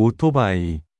오토바이.